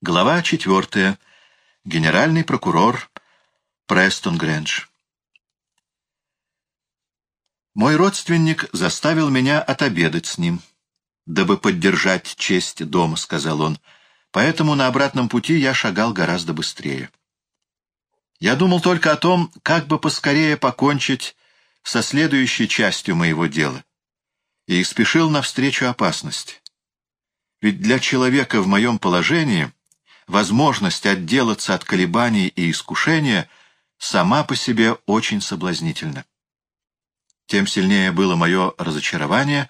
Глава четвертая. Генеральный прокурор Престон Грэндж. Мой родственник заставил меня отобедать с ним, дабы поддержать честь дома, — сказал он, — поэтому на обратном пути я шагал гораздо быстрее. Я думал только о том, как бы поскорее покончить со следующей частью моего дела, и спешил навстречу опасности. Ведь для человека в моем положении — возможность отделаться от колебаний и искушения сама по себе очень соблазнительна. Тем сильнее было мое разочарование,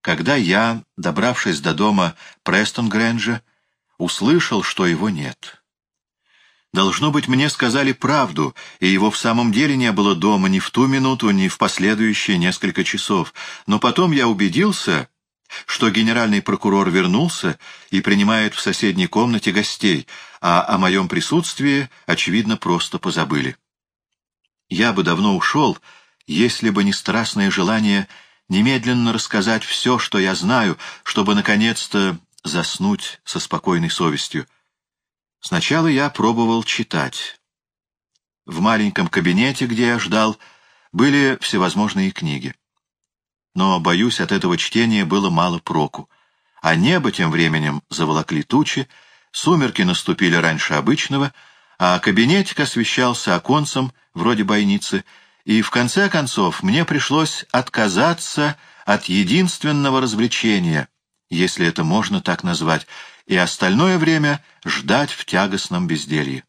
когда я, добравшись до дома Престон Грэнджа, услышал, что его нет. Должно быть, мне сказали правду, и его в самом деле не было дома ни в ту минуту, ни в последующие несколько часов. Но потом я убедился, что генеральный прокурор вернулся и принимает в соседней комнате гостей, а о моем присутствии, очевидно, просто позабыли. Я бы давно ушел, если бы не страстное желание немедленно рассказать все, что я знаю, чтобы, наконец-то, заснуть со спокойной совестью. Сначала я пробовал читать. В маленьком кабинете, где я ждал, были всевозможные книги но, боюсь, от этого чтения было мало проку. А небо тем временем заволокли тучи, сумерки наступили раньше обычного, а кабинетик освещался оконцем, вроде бойницы, и в конце концов мне пришлось отказаться от единственного развлечения, если это можно так назвать, и остальное время ждать в тягостном безделье.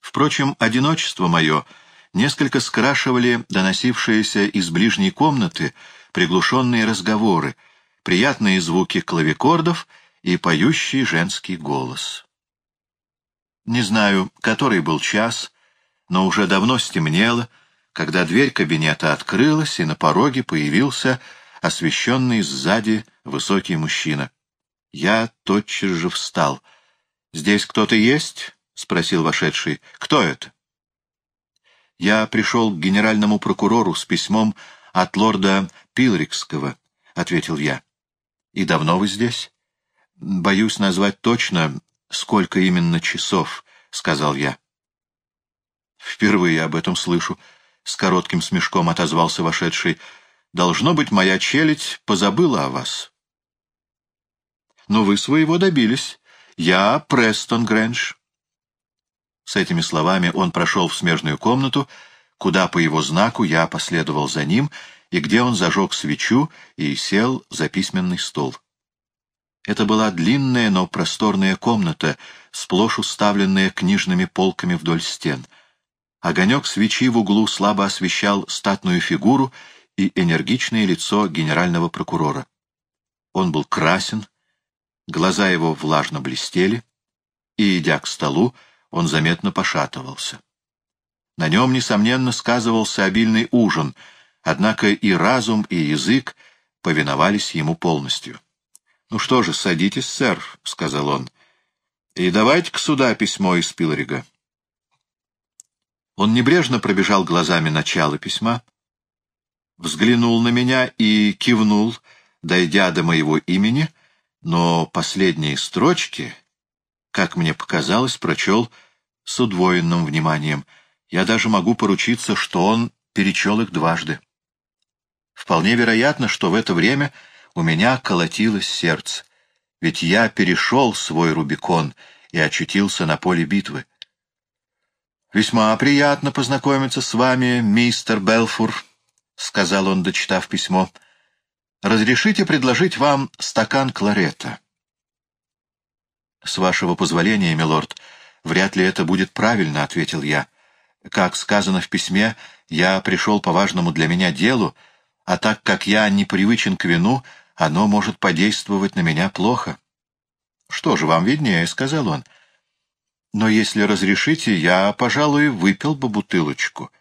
Впрочем, одиночество мое — несколько скрашивали доносившиеся из ближней комнаты приглушенные разговоры, приятные звуки клавикордов и поющий женский голос. Не знаю, который был час, но уже давно стемнело, когда дверь кабинета открылась, и на пороге появился освещенный сзади высокий мужчина. Я тотчас же встал. «Здесь кто-то есть?» — спросил вошедший. «Кто это?» «Я пришел к генеральному прокурору с письмом от лорда Пилрикского», — ответил я. «И давно вы здесь?» «Боюсь назвать точно, сколько именно часов», — сказал я. «Впервые об этом слышу», — с коротким смешком отозвался вошедший. «Должно быть, моя челядь позабыла о вас». «Но вы своего добились. Я Престон Грэндж». С этими словами он прошел в смежную комнату, куда по его знаку я последовал за ним, и где он зажег свечу и сел за письменный стол. Это была длинная, но просторная комната, сплошь уставленная книжными полками вдоль стен. Огонек свечи в углу слабо освещал статную фигуру и энергичное лицо генерального прокурора. Он был красен, глаза его влажно блестели, и, идя к столу, он заметно пошатывался. На нем, несомненно, сказывался обильный ужин, однако и разум, и язык повиновались ему полностью. — Ну что же, садитесь, сэр, — сказал он, — и давайте-ка сюда письмо из Пилорига. Он небрежно пробежал глазами начало письма, взглянул на меня и кивнул, дойдя до моего имени, но последние строчки как мне показалось, прочел с удвоенным вниманием. Я даже могу поручиться, что он перечел их дважды. Вполне вероятно, что в это время у меня колотилось сердце, ведь я перешел свой Рубикон и очутился на поле битвы. «Весьма приятно познакомиться с вами, мистер Белфур», — сказал он, дочитав письмо. «Разрешите предложить вам стакан кларета?» «С вашего позволения, милорд, вряд ли это будет правильно», — ответил я. «Как сказано в письме, я пришел по важному для меня делу, а так как я не привычен к вину, оно может подействовать на меня плохо». «Что же, вам виднее», — сказал он. «Но если разрешите, я, пожалуй, выпил бы бутылочку».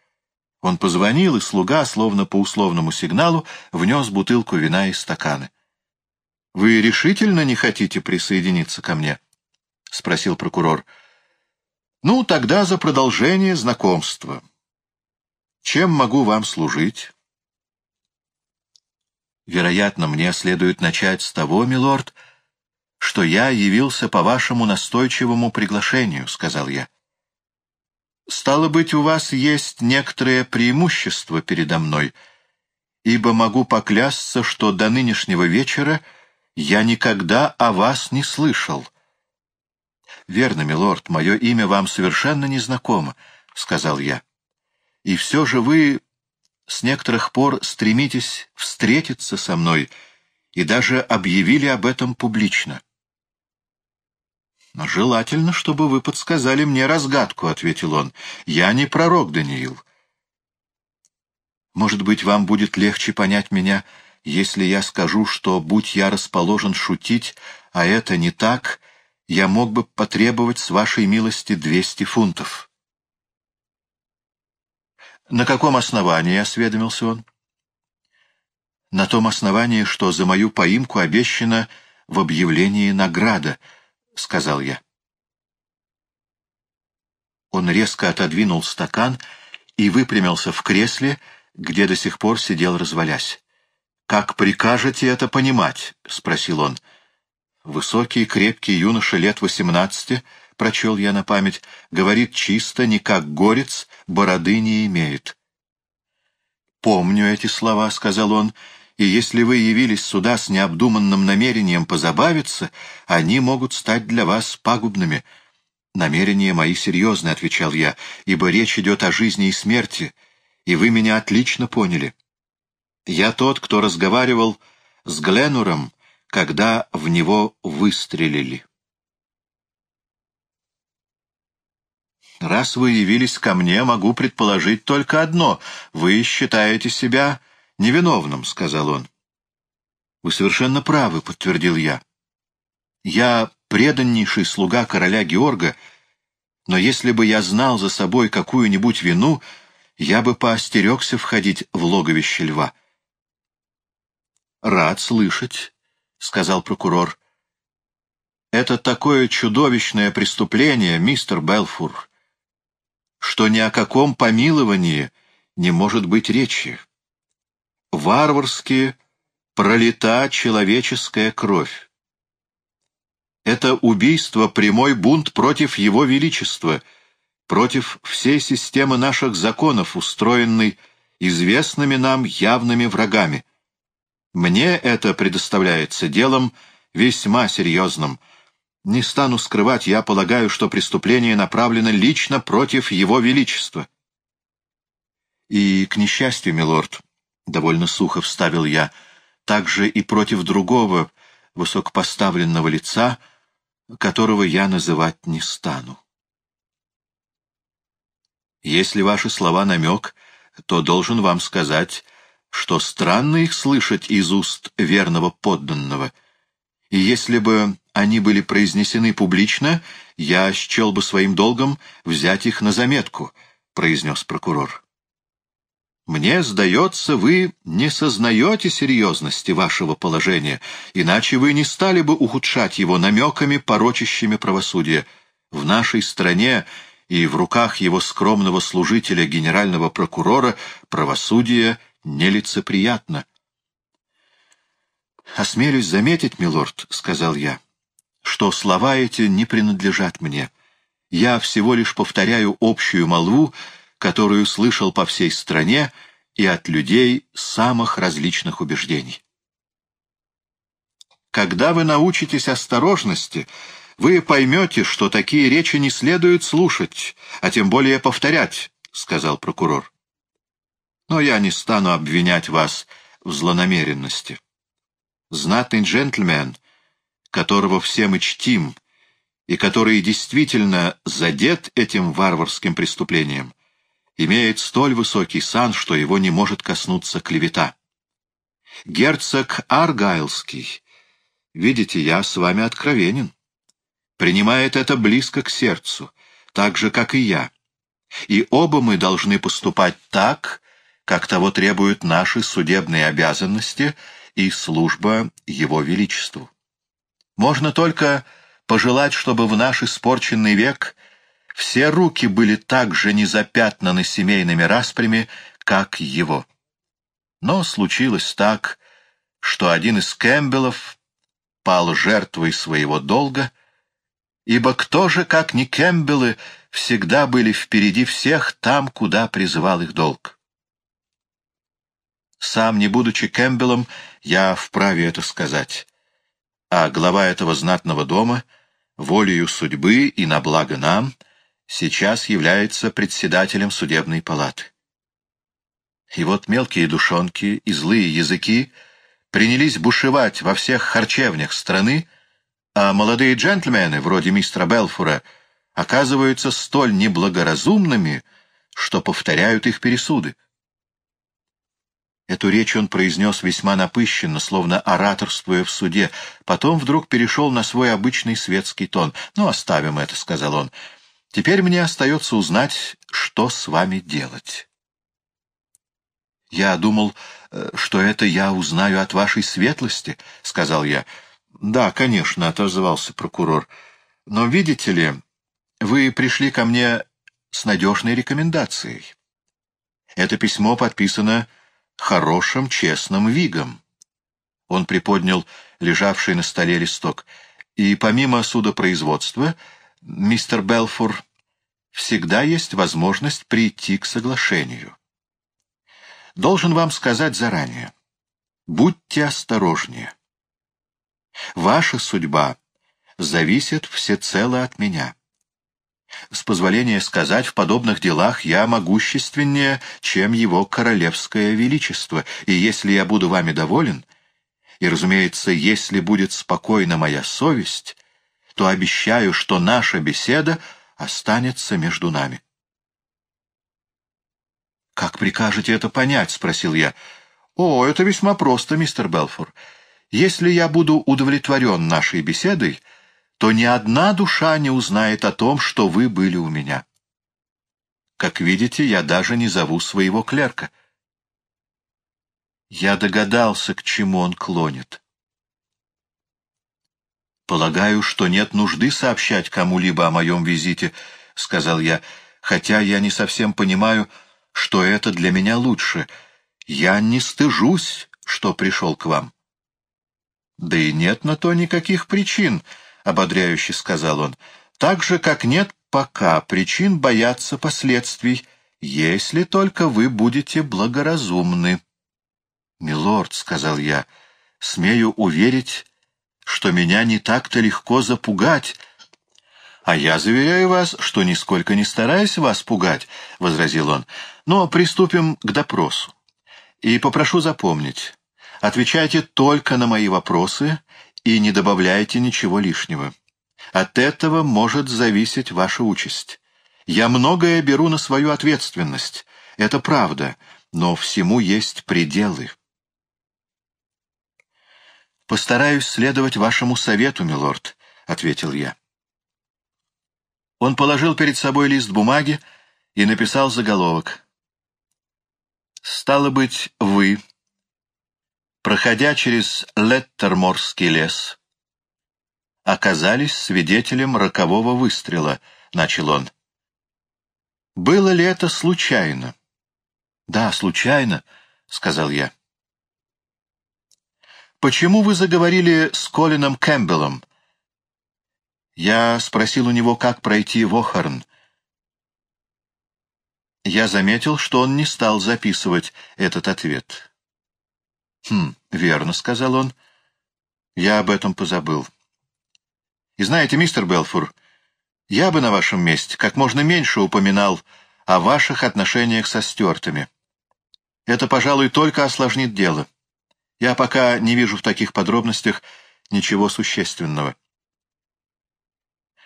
Он позвонил, и слуга, словно по условному сигналу, внес бутылку вина и стаканы. «Вы решительно не хотите присоединиться ко мне?» — спросил прокурор. — Ну, тогда за продолжение знакомства. Чем могу вам служить? — Вероятно, мне следует начать с того, милорд, что я явился по вашему настойчивому приглашению», — сказал я. «Стало быть, у вас есть некоторое преимущество передо мной, ибо могу поклясться, что до нынешнего вечера я никогда о вас не слышал». «Верно, милорд, мое имя вам совершенно незнакомо», — сказал я. «И все же вы с некоторых пор стремитесь встретиться со мной и даже объявили об этом публично». «Желательно, чтобы вы подсказали мне разгадку», — ответил он. «Я не пророк, Даниил». «Может быть, вам будет легче понять меня, если я скажу, что, будь я расположен шутить, а это не так, я мог бы потребовать с вашей милости двести фунтов». «На каком основании?» — осведомился он. «На том основании, что за мою поимку обещана в объявлении награда», — сказал я. Он резко отодвинул стакан и выпрямился в кресле, где до сих пор сидел развалясь. «Как прикажете это понимать?» — спросил он. Высокий, крепкий юноша лет восемнадцати, прочел я на память, говорит чисто, не как горец, бороды не имеет. «Помню эти слова», — сказал он, — «и если вы явились сюда с необдуманным намерением позабавиться, они могут стать для вас пагубными». «Намерения мои серьезны», — отвечал я, — «ибо речь идет о жизни и смерти, и вы меня отлично поняли. Я тот, кто разговаривал с Гленуром, когда в него выстрелили». «Раз вы явились ко мне, могу предположить только одно. Вы считаете себя невиновным», — сказал он. «Вы совершенно правы», — подтвердил я. «Я преданнейший слуга короля Георга, но если бы я знал за собой какую-нибудь вину, я бы поостерегся входить в логовище льва». «Рад слышать», — сказал прокурор. «Это такое чудовищное преступление, мистер Белфур, что ни о каком помиловании не может быть речи. Варварски пролита человеческая кровь. Это убийство — прямой бунт против Его Величества, против всей системы наших законов, устроенной известными нам явными врагами. Мне это предоставляется делом весьма серьезным — не стану скрывать, я полагаю, что преступление направлено лично против Его Величества. И, к несчастью, милорд, — довольно сухо вставил я, — также и против другого высокопоставленного лица, которого я называть не стану. Если ваши слова намек, то должен вам сказать, что странно их слышать из уст верного подданного, и если бы они были произнесены публично, я счел бы своим долгом взять их на заметку, — произнес прокурор. Мне сдается, вы не сознаете серьезности вашего положения, иначе вы не стали бы ухудшать его намеками, порочащими правосудие. В нашей стране и в руках его скромного служителя генерального прокурора правосудие нелицеприятно. «Осмелюсь заметить, милорд», — сказал я, — что слова эти не принадлежат мне. Я всего лишь повторяю общую молву, которую слышал по всей стране и от людей самых различных убеждений. Когда вы научитесь осторожности, вы поймете, что такие речи не следует слушать, а тем более повторять, — сказал прокурор. Но я не стану обвинять вас в злонамеренности. Знатный джентльмен которого все мы чтим, и который действительно задет этим варварским преступлением, имеет столь высокий сан, что его не может коснуться клевета. Герцог Аргайлский, видите, я с вами откровенен, принимает это близко к сердцу, так же, как и я. И оба мы должны поступать так, как того требуют наши судебные обязанности и служба Его Величеству. Можно только пожелать, чтобы в наш испорченный век все руки были так же незапятнаны семейными распрями, как его. Но случилось так, что один из Кэмпбеллов пал жертвой своего долга, ибо кто же, как ни Кэмпбеллы, всегда были впереди всех там, куда призывал их долг. Сам, не будучи Кэмпбеллом, я вправе это сказать. А глава этого знатного дома, волею судьбы и на благо нам, сейчас является председателем судебной палаты. И вот мелкие душонки и злые языки принялись бушевать во всех харчевнях страны, а молодые джентльмены, вроде мистера Белфура, оказываются столь неблагоразумными, что повторяют их пересуды. Эту речь он произнес весьма напыщенно, словно ораторствуя в суде, потом вдруг перешел на свой обычный светский тон. «Ну, оставим это», — сказал он. «Теперь мне остается узнать, что с вами делать». «Я думал, э, что это я узнаю от вашей светлости», — сказал я. «Да, конечно», — отозвался прокурор. «Но видите ли, вы пришли ко мне с надежной рекомендацией. Это письмо подписано хорошим, честным Вигом». Он приподнял лежавший на столе листок. «И помимо судопроизводства, мистер Белфур, всегда есть возможность прийти к соглашению». Должен вам сказать заранее. Будьте осторожнее. Ваша судьба зависит всецело от меня. С позволения сказать, в подобных делах я могущественнее, чем его королевское величество, и если я буду вами доволен, и, разумеется, если будет спокойна моя совесть, то обещаю, что наша беседа останется между нами. «Как прикажете это понять?» — спросил я. «О, это весьма просто, мистер Белфор. Если я буду удовлетворен нашей беседой, то ни одна душа не узнает о том, что вы были у меня. Как видите, я даже не зову своего клерка». Я догадался, к чему он клонит. «Полагаю, что нет нужды сообщать кому-либо о моем визите», — сказал я, «хотя я не совсем понимаю, что это для меня лучше. Я не стыжусь, что пришел к вам. — Да и нет на то никаких причин, — ободряюще сказал он, — так же, как нет пока причин бояться последствий, если только вы будете благоразумны. — Милорд, — сказал я, — смею уверить, что меня не так-то легко запугать, «А я заверяю вас, что нисколько не стараюсь вас пугать», — возразил он. «Но приступим к допросу. И попрошу запомнить, отвечайте только на мои вопросы и не добавляйте ничего лишнего. От этого может зависеть ваша участь. Я многое беру на свою ответственность, это правда, но всему есть пределы». «Постараюсь следовать вашему совету, милорд», — ответил я. Он положил перед собой лист бумаги и написал заголовок. «Стало быть, вы, проходя через Леттерморский лес, оказались свидетелем рокового выстрела», — начал он. «Было ли это случайно?» «Да, случайно», — сказал я. «Почему вы заговорили с Колином Кэмпбеллом?» Я спросил у него, как пройти в Охарн. Я заметил, что он не стал записывать этот ответ. «Хм, верно», — сказал он. «Я об этом позабыл. И знаете, мистер Белфур, я бы на вашем месте как можно меньше упоминал о ваших отношениях со стюартами. Это, пожалуй, только осложнит дело. Я пока не вижу в таких подробностях ничего существенного».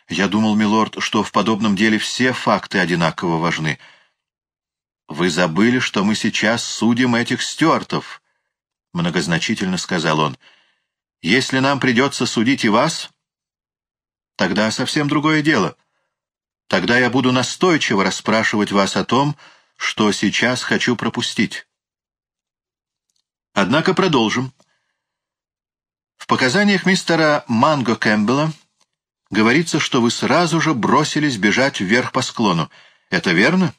Я думал, милорд, что в подобном деле все факты одинаково важны. Вы забыли, что мы сейчас судим этих стюартов, — многозначительно сказал он. Если нам придется судить и вас, тогда совсем другое дело. Тогда я буду настойчиво расспрашивать вас о том, что сейчас хочу пропустить. Однако продолжим. В показаниях мистера Манго Кэмпбелла Говорится, что вы сразу же бросились бежать вверх по склону. Это верно?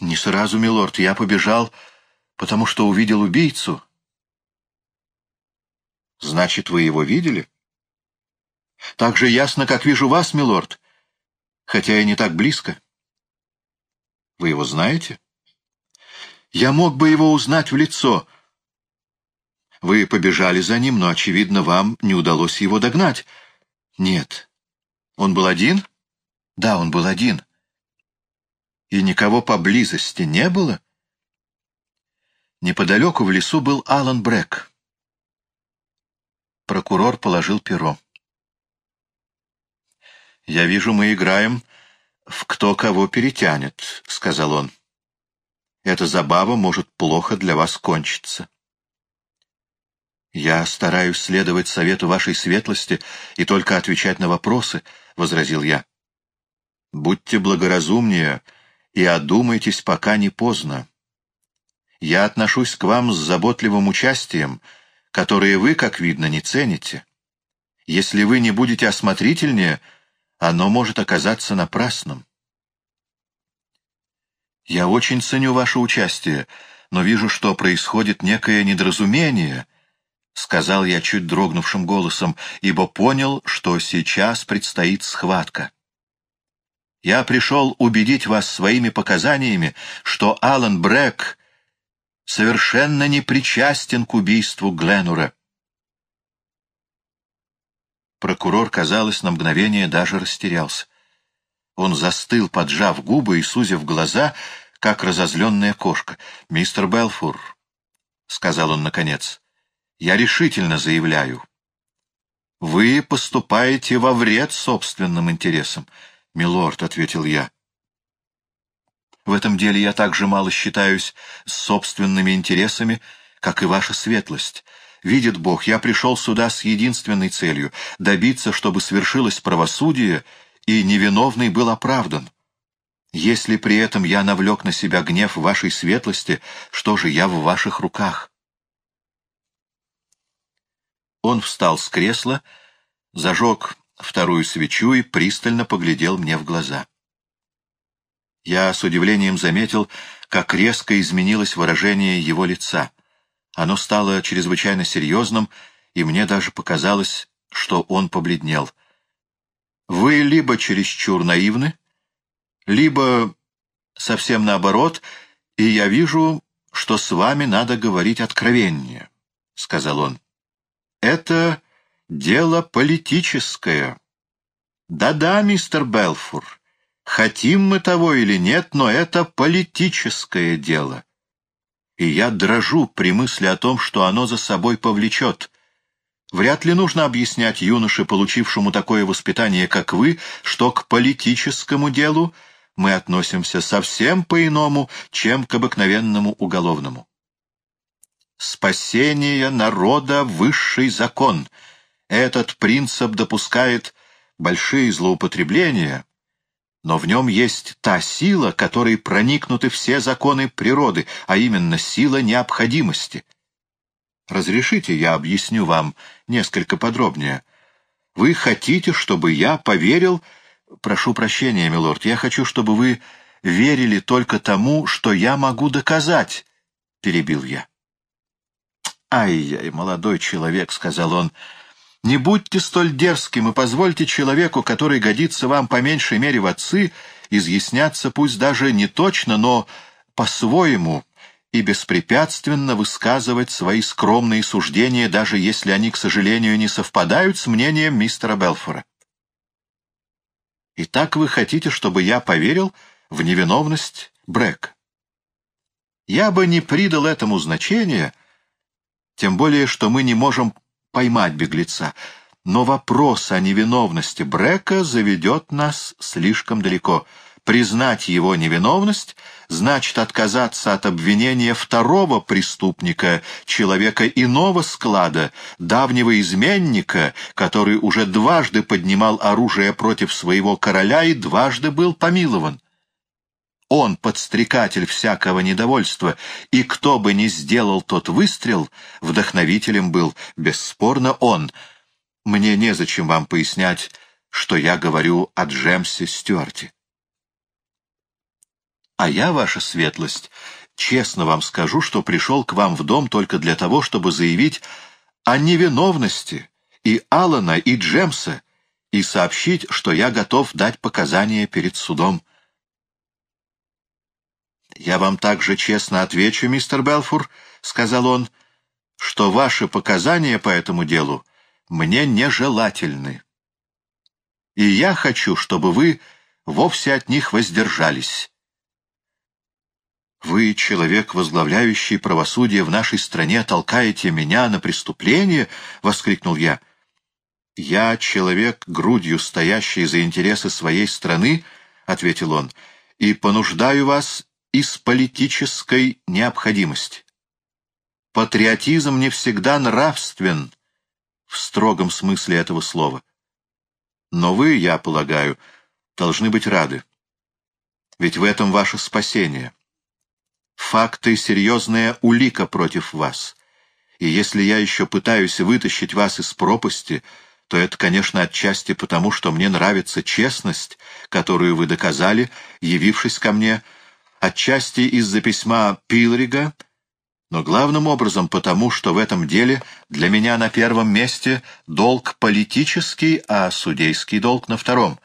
Не сразу, милорд. Я побежал, потому что увидел убийцу. Значит, вы его видели? Так же ясно, как вижу вас, милорд, хотя и не так близко. Вы его знаете? Я мог бы его узнать в лицо. Вы побежали за ним, но, очевидно, вам не удалось его догнать. Нет. Он был один? Да, он был один. И никого поблизости не было? Неподалеку в лесу был Алан Брэк. Прокурор положил перо. «Я вижу, мы играем в кто кого перетянет», — сказал он. «Эта забава может плохо для вас кончиться». «Я стараюсь следовать совету вашей светлости и только отвечать на вопросы», — возразил я. «Будьте благоразумнее и одумайтесь, пока не поздно. Я отношусь к вам с заботливым участием, которое вы, как видно, не цените. Если вы не будете осмотрительнее, оно может оказаться напрасным. Я очень ценю ваше участие, но вижу, что происходит некое недоразумение, — сказал я чуть дрогнувшим голосом, ибо понял, что сейчас предстоит схватка. Я пришел убедить вас своими показаниями, что Алан Брэк совершенно не причастен к убийству Гленура. Прокурор, казалось, на мгновение даже растерялся. Он застыл, поджав губы и сузив глаза, как разозленная кошка. «Мистер Белфур», — сказал он наконец, — «я решительно заявляю. Вы поступаете во вред собственным интересам». «Милорд», — ответил я, — в этом деле я так же мало считаюсь с собственными интересами, как и ваша светлость. Видит Бог, я пришел сюда с единственной целью — добиться, чтобы свершилось правосудие, и невиновный был оправдан. Если при этом я навлек на себя гнев вашей светлости, что же я в ваших руках? Он встал с кресла, зажег вторую свечу и пристально поглядел мне в глаза. Я с удивлением заметил, как резко изменилось выражение его лица. Оно стало чрезвычайно серьезным, и мне даже показалось, что он побледнел. «Вы либо чересчур наивны, либо совсем наоборот, и я вижу, что с вами надо говорить откровеннее», — сказал он. «Это дело политическое». «Да-да, мистер Белфур». Хотим мы того или нет, но это политическое дело. И я дрожу при мысли о том, что оно за собой повлечет. Вряд ли нужно объяснять юноше, получившему такое воспитание, как вы, что к политическому делу мы относимся совсем по-иному, чем к обыкновенному уголовному. Спасение народа — высший закон. Этот принцип допускает большие злоупотребления — но в нем есть та сила, которой проникнуты все законы природы, а именно сила необходимости. Разрешите, я объясню вам несколько подробнее. Вы хотите, чтобы я поверил... Прошу прощения, милорд, я хочу, чтобы вы верили только тому, что я могу доказать, — перебил я. «Ай-яй, молодой человек», — сказал он, — не будьте столь дерзким и позвольте человеку, который годится вам по меньшей мере в отцы, изъясняться пусть даже не точно, но по-своему и беспрепятственно высказывать свои скромные суждения, даже если они, к сожалению, не совпадают с мнением мистера Белфора. Итак, вы хотите, чтобы я поверил в невиновность Брэк? Я бы не придал этому значения, тем более, что мы не можем поймать беглеца. Но вопрос о невиновности Брека заведет нас слишком далеко. Признать его невиновность значит отказаться от обвинения второго преступника, человека иного склада, давнего изменника, который уже дважды поднимал оружие против своего короля и дважды был помилован. Он подстрекатель всякого недовольства, и кто бы ни сделал тот выстрел, вдохновителем был, бесспорно, он. Мне незачем вам пояснять, что я говорю о Джемсе Стюарте. А я, ваша светлость, честно вам скажу, что пришел к вам в дом только для того, чтобы заявить о невиновности и Алана, и Джемса, и сообщить, что я готов дать показания перед судом. «Я вам также честно отвечу, мистер Белфур», — сказал он, — «что ваши показания по этому делу мне нежелательны. И я хочу, чтобы вы вовсе от них воздержались». «Вы, человек, возглавляющий правосудие в нашей стране, толкаете меня на преступление?» — воскликнул я. «Я человек, грудью стоящий за интересы своей страны», — ответил он, — «и понуждаю вас из политической необходимости. Патриотизм не всегда нравствен в строгом смысле этого слова. Но вы, я полагаю, должны быть рады. Ведь в этом ваше спасение. Факты — серьезная улика против вас. И если я еще пытаюсь вытащить вас из пропасти, то это, конечно, отчасти потому, что мне нравится честность, которую вы доказали, явившись ко мне, — отчасти из-за письма Пилрига, но главным образом потому, что в этом деле для меня на первом месте долг политический, а судейский долг на втором.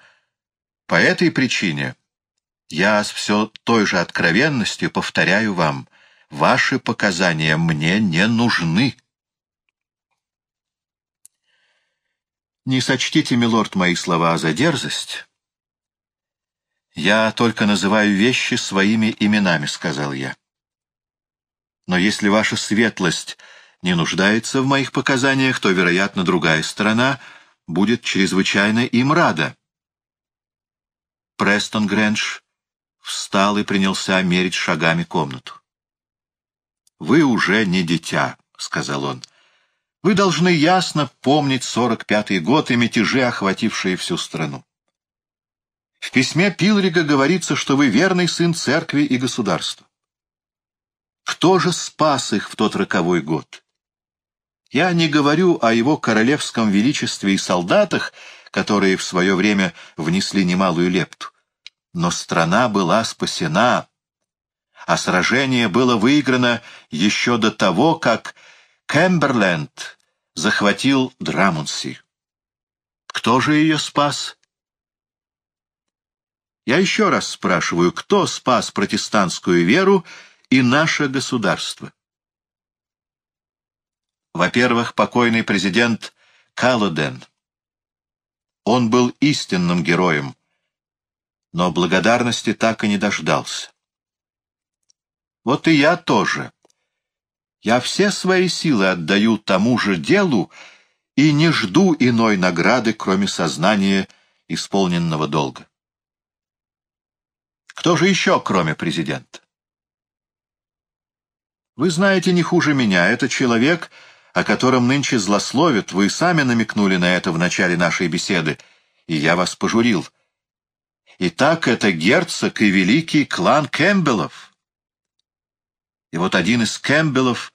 По этой причине я с все той же откровенностью повторяю вам, ваши показания мне не нужны. Не сочтите, милорд, мои слова за дерзость, «Я только называю вещи своими именами», — сказал я. «Но если ваша светлость не нуждается в моих показаниях, то, вероятно, другая сторона будет чрезвычайно им рада». Престон Грэндж встал и принялся мерить шагами комнату. «Вы уже не дитя», — сказал он. «Вы должны ясно помнить сорок пятый год и мятежи, охватившие всю страну. В письме Пилрига говорится, что вы верный сын церкви и государства. Кто же спас их в тот роковой год? Я не говорю о его королевском величестве и солдатах, которые в свое время внесли немалую лепту. Но страна была спасена, а сражение было выиграно еще до того, как Кэмберленд захватил Драмунси. Кто же ее спас? Я еще раз спрашиваю, кто спас протестантскую веру и наше государство? Во-первых, покойный президент Каллоден. Он был истинным героем, но благодарности так и не дождался. Вот и я тоже. Я все свои силы отдаю тому же делу и не жду иной награды, кроме сознания исполненного долга. Кто же еще, кроме президента? Вы знаете не хуже меня. Это человек, о котором нынче злословят. Вы сами намекнули на это в начале нашей беседы, и я вас пожурил. Итак, это герцог и великий клан Кэмпбеллов. И вот один из Кэмпбеллов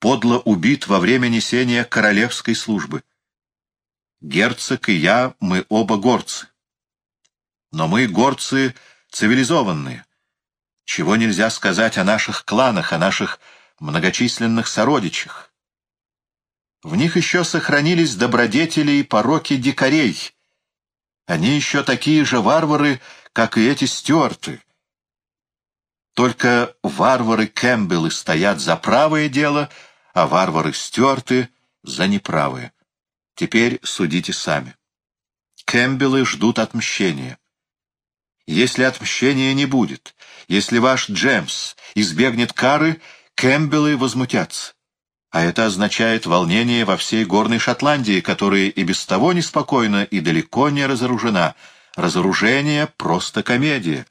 подло убит во время несения королевской службы. Герцог и я, мы оба горцы. Но мы, горцы, цивилизованные. Чего нельзя сказать о наших кланах, о наших многочисленных сородичах. В них еще сохранились добродетели и пороки дикарей. Они еще такие же варвары, как и эти стюарты. Только варвары Кэмпбеллы стоят за правое дело, а варвары Стюарты — за неправое. Теперь судите сами. Кэмпбеллы ждут отмщения. Если отмщения не будет, если ваш Джемс избегнет кары, Кэмпбеллы возмутятся. А это означает волнение во всей горной Шотландии, которая и без того неспокойна и далеко не разоружена. Разоружение — просто комедия.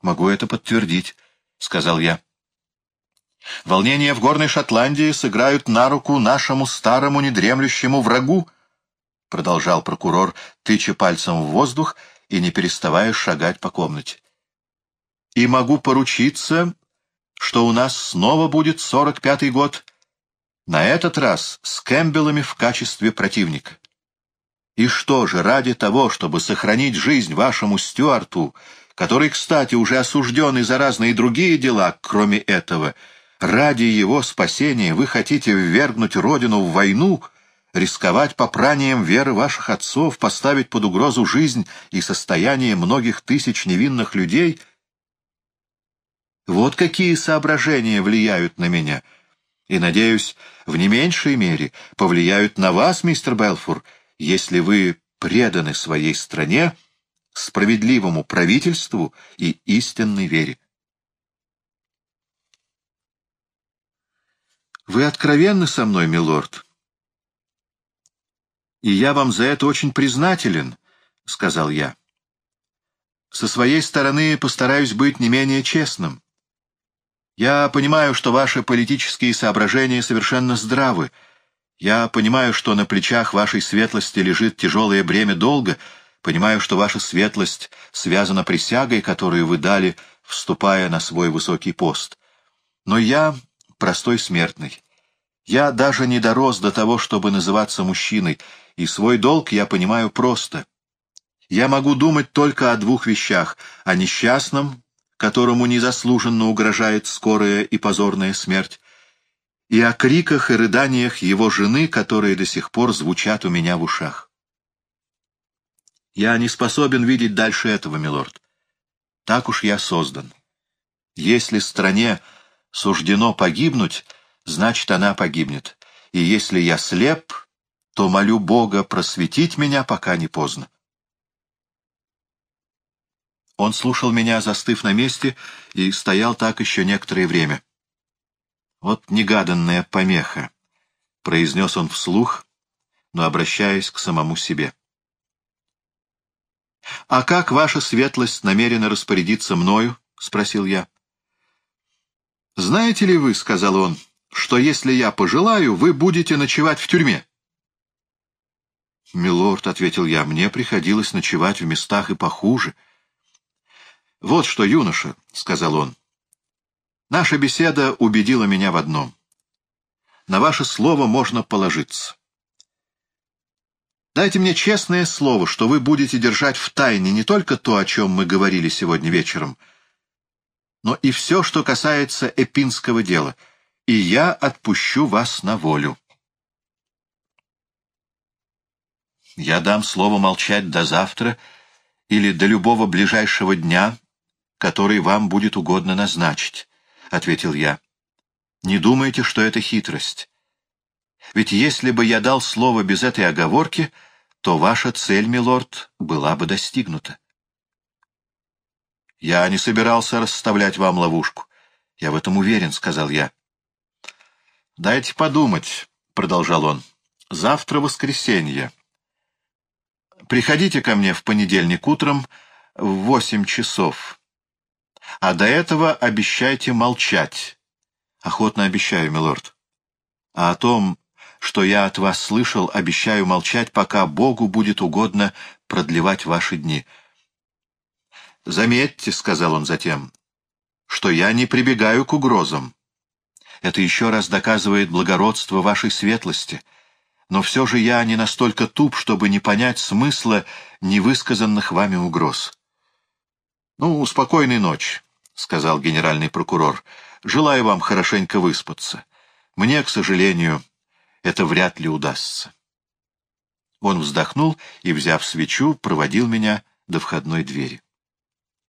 «Могу это подтвердить», — сказал я. «Волнения в горной Шотландии сыграют на руку нашему старому недремлющему врагу», — продолжал прокурор, тыча пальцем в воздух и не переставая шагать по комнате. «И могу поручиться, что у нас снова будет сорок пятый год, на этот раз с Кэмпбеллами в качестве противника. И что же, ради того, чтобы сохранить жизнь вашему Стюарту, который, кстати, уже осужден и за разные другие дела, кроме этого, ради его спасения вы хотите ввергнуть Родину в войну, рисковать попранием веры ваших отцов, поставить под угрозу жизнь и состояние многих тысяч невинных людей? Вот какие соображения влияют на меня. И, надеюсь, в не меньшей мере повлияют на вас, мистер Белфур, если вы преданы своей стране, справедливому правительству и истинной вере. Вы откровенны со мной, милорд? И я вам за это очень признателен, — сказал я. Со своей стороны постараюсь быть не менее честным. Я понимаю, что ваши политические соображения совершенно здравы. Я понимаю, что на плечах вашей светлости лежит тяжелое бремя долга, понимаю, что ваша светлость связана присягой, которую вы дали, вступая на свой высокий пост. Но я простой смертный. Я даже не дорос до того, чтобы называться мужчиной, и свой долг я понимаю просто. Я могу думать только о двух вещах — о несчастном, которому незаслуженно угрожает скорая и позорная смерть, и о криках и рыданиях его жены, которые до сих пор звучат у меня в ушах. Я не способен видеть дальше этого, милорд. Так уж я создан. Если стране суждено погибнуть, значит, она погибнет. И если я слеп, то молю Бога просветить меня, пока не поздно. Он слушал меня, застыв на месте, и стоял так еще некоторое время. «Вот негаданная помеха», — произнес он вслух, но обращаясь к самому себе. «А как ваша светлость намерена распорядиться мною?» — спросил я. «Знаете ли вы, — сказал он, — что если я пожелаю, вы будете ночевать в тюрьме?» «Милорд, — ответил я, — мне приходилось ночевать в местах и похуже». «Вот что, юноша, — сказал он, — наша беседа убедила меня в одном. На ваше слово можно положиться. Дайте мне честное слово, что вы будете держать в тайне не только то, о чем мы говорили сегодня вечером, — но и все, что касается эпинского дела, и я отпущу вас на волю. Я дам слово молчать до завтра или до любого ближайшего дня, который вам будет угодно назначить, — ответил я. Не думайте, что это хитрость. Ведь если бы я дал слово без этой оговорки, то ваша цель, милорд, была бы достигнута. Я не собирался расставлять вам ловушку. Я в этом уверен, — сказал я. Дайте подумать, — продолжал он. Завтра воскресенье. Приходите ко мне в понедельник утром в восемь часов. А до этого обещайте молчать. Охотно обещаю, милорд. А о том, что я от вас слышал, обещаю молчать, пока Богу будет угодно продлевать ваши дни. «Заметьте», — сказал он затем, — «что я не прибегаю к угрозам. Это еще раз доказывает благородство вашей светлости. Но все же я не настолько туп, чтобы не понять смысла невысказанных вами угроз». «Ну, спокойной ночи», — сказал генеральный прокурор. «Желаю вам хорошенько выспаться. Мне, к сожалению, это вряд ли удастся». Он вздохнул и, взяв свечу, проводил меня до входной двери.